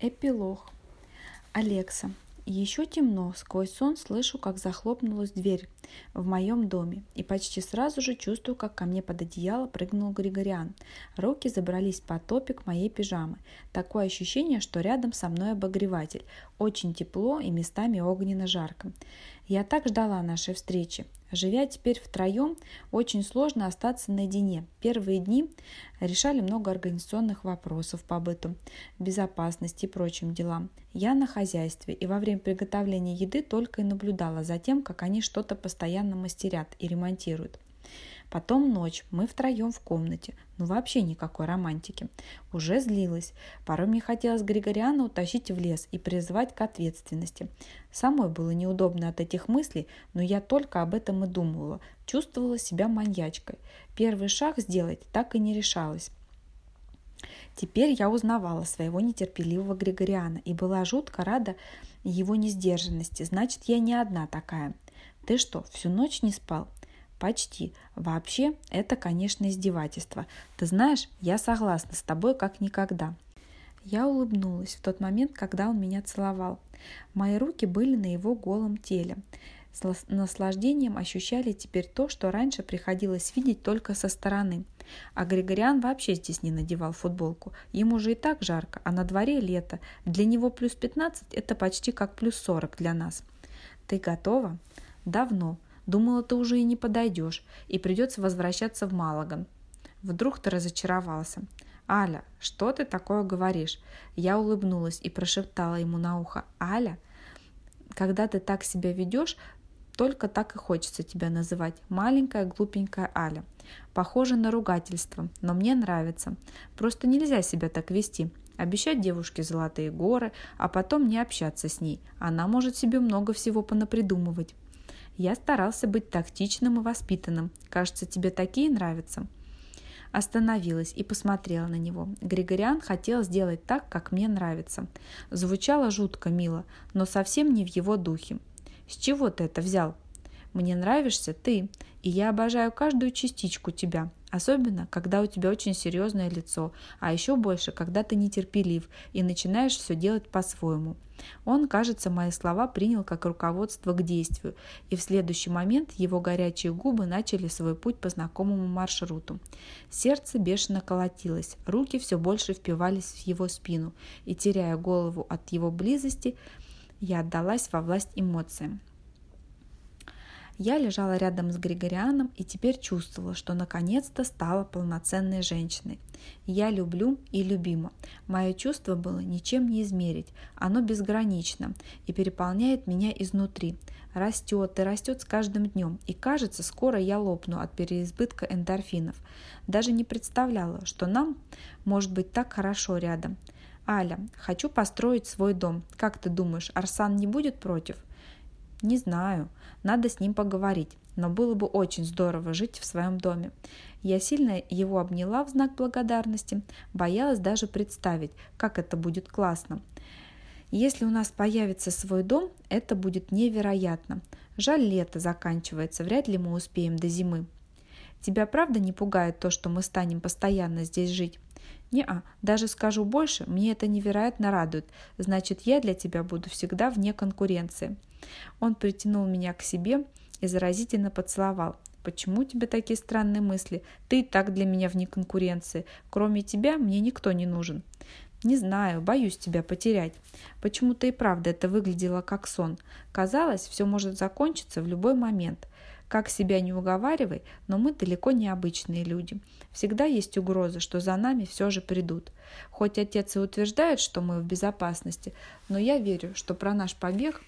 Эпилог. Алекса. Еще темно, сквозь сон слышу, как захлопнулась дверь в моем доме, и почти сразу же чувствую, как ко мне под одеяло прыгнул Григориан. Руки забрались под топик моей пижамы. Такое ощущение, что рядом со мной обогреватель. Очень тепло и местами огненно жарко. Я так ждала нашей встречи. Живя теперь втроем, очень сложно остаться наедине. Первые дни решали много организационных вопросов по быту, безопасности и прочим делам. Я на хозяйстве и во время приготовления еды только и наблюдала за тем, как они что-то постоянно мастерят и ремонтируют. Потом ночь, мы втроем в комнате. Ну вообще никакой романтики. Уже злилась. Порой мне хотелось Григориана утащить в лес и призвать к ответственности. Самой было неудобно от этих мыслей, но я только об этом и думала. Чувствовала себя маньячкой. Первый шаг сделать так и не решалась. Теперь я узнавала своего нетерпеливого Григориана и была жутко рада его несдержанности. Значит, я не одна такая. Ты что, всю ночь не спал? Почти. Вообще, это, конечно, издевательство. Ты знаешь, я согласна с тобой как никогда. Я улыбнулась в тот момент, когда он меня целовал. Мои руки были на его голом теле. С наслаждением ощущали теперь то, что раньше приходилось видеть только со стороны. А Григориан вообще здесь не надевал футболку. Ему же и так жарко, а на дворе лето. Для него плюс 15 – это почти как плюс 40 для нас. Ты готова? Давно. Думала, ты уже и не подойдешь, и придется возвращаться в Малаган. Вдруг ты разочаровался. «Аля, что ты такое говоришь?» Я улыбнулась и прошептала ему на ухо. «Аля, когда ты так себя ведешь, только так и хочется тебя называть. Маленькая глупенькая Аля. Похоже на ругательство, но мне нравится. Просто нельзя себя так вести. Обещать девушке золотые горы, а потом не общаться с ней. Она может себе много всего понапридумывать. Я старался быть тактичным и воспитанным. Кажется, тебе такие нравятся?» Остановилась и посмотрела на него. Григориан хотел сделать так, как мне нравится. Звучало жутко мило, но совсем не в его духе. «С чего ты это взял?» «Мне нравишься ты, и я обожаю каждую частичку тебя. Особенно, когда у тебя очень серьезное лицо, а еще больше, когда ты нетерпелив и начинаешь все делать по-своему. Он, кажется, мои слова принял как руководство к действию, и в следующий момент его горячие губы начали свой путь по знакомому маршруту. Сердце бешено колотилось, руки все больше впивались в его спину, и, теряя голову от его близости, я отдалась во власть эмоциям. Я лежала рядом с Григорианом и теперь чувствовала, что наконец-то стала полноценной женщиной. Я люблю и любима. Мое чувство было ничем не измерить. Оно безгранично и переполняет меня изнутри. Растет и растет с каждым днем. И кажется, скоро я лопну от переизбытка эндорфинов. Даже не представляла, что нам может быть так хорошо рядом. Аля, хочу построить свой дом. Как ты думаешь, Арсан не будет против? Не знаю. Надо с ним поговорить. Но было бы очень здорово жить в своем доме. Я сильно его обняла в знак благодарности, боялась даже представить, как это будет классно. Если у нас появится свой дом, это будет невероятно. Жаль, лето заканчивается, вряд ли мы успеем до зимы. Тебя правда не пугает то, что мы станем постоянно здесь жить? Не-а, даже скажу больше, мне это невероятно радует. Значит, я для тебя буду всегда вне конкуренции. Он притянул меня к себе и заразительно поцеловал. «Почему у тебя такие странные мысли? Ты и так для меня вне конкуренции. Кроме тебя мне никто не нужен». «Не знаю, боюсь тебя потерять». Почему-то и правда это выглядело как сон. Казалось, все может закончиться в любой момент. Как себя не уговаривай, но мы далеко не обычные люди. Всегда есть угроза, что за нами все же придут. Хоть отец и утверждает, что мы в безопасности, но я верю, что про наш побег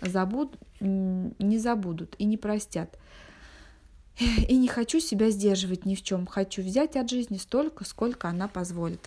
забуд... не забудут и не простят. И не хочу себя сдерживать ни в чем. Хочу взять от жизни столько, сколько она позволит.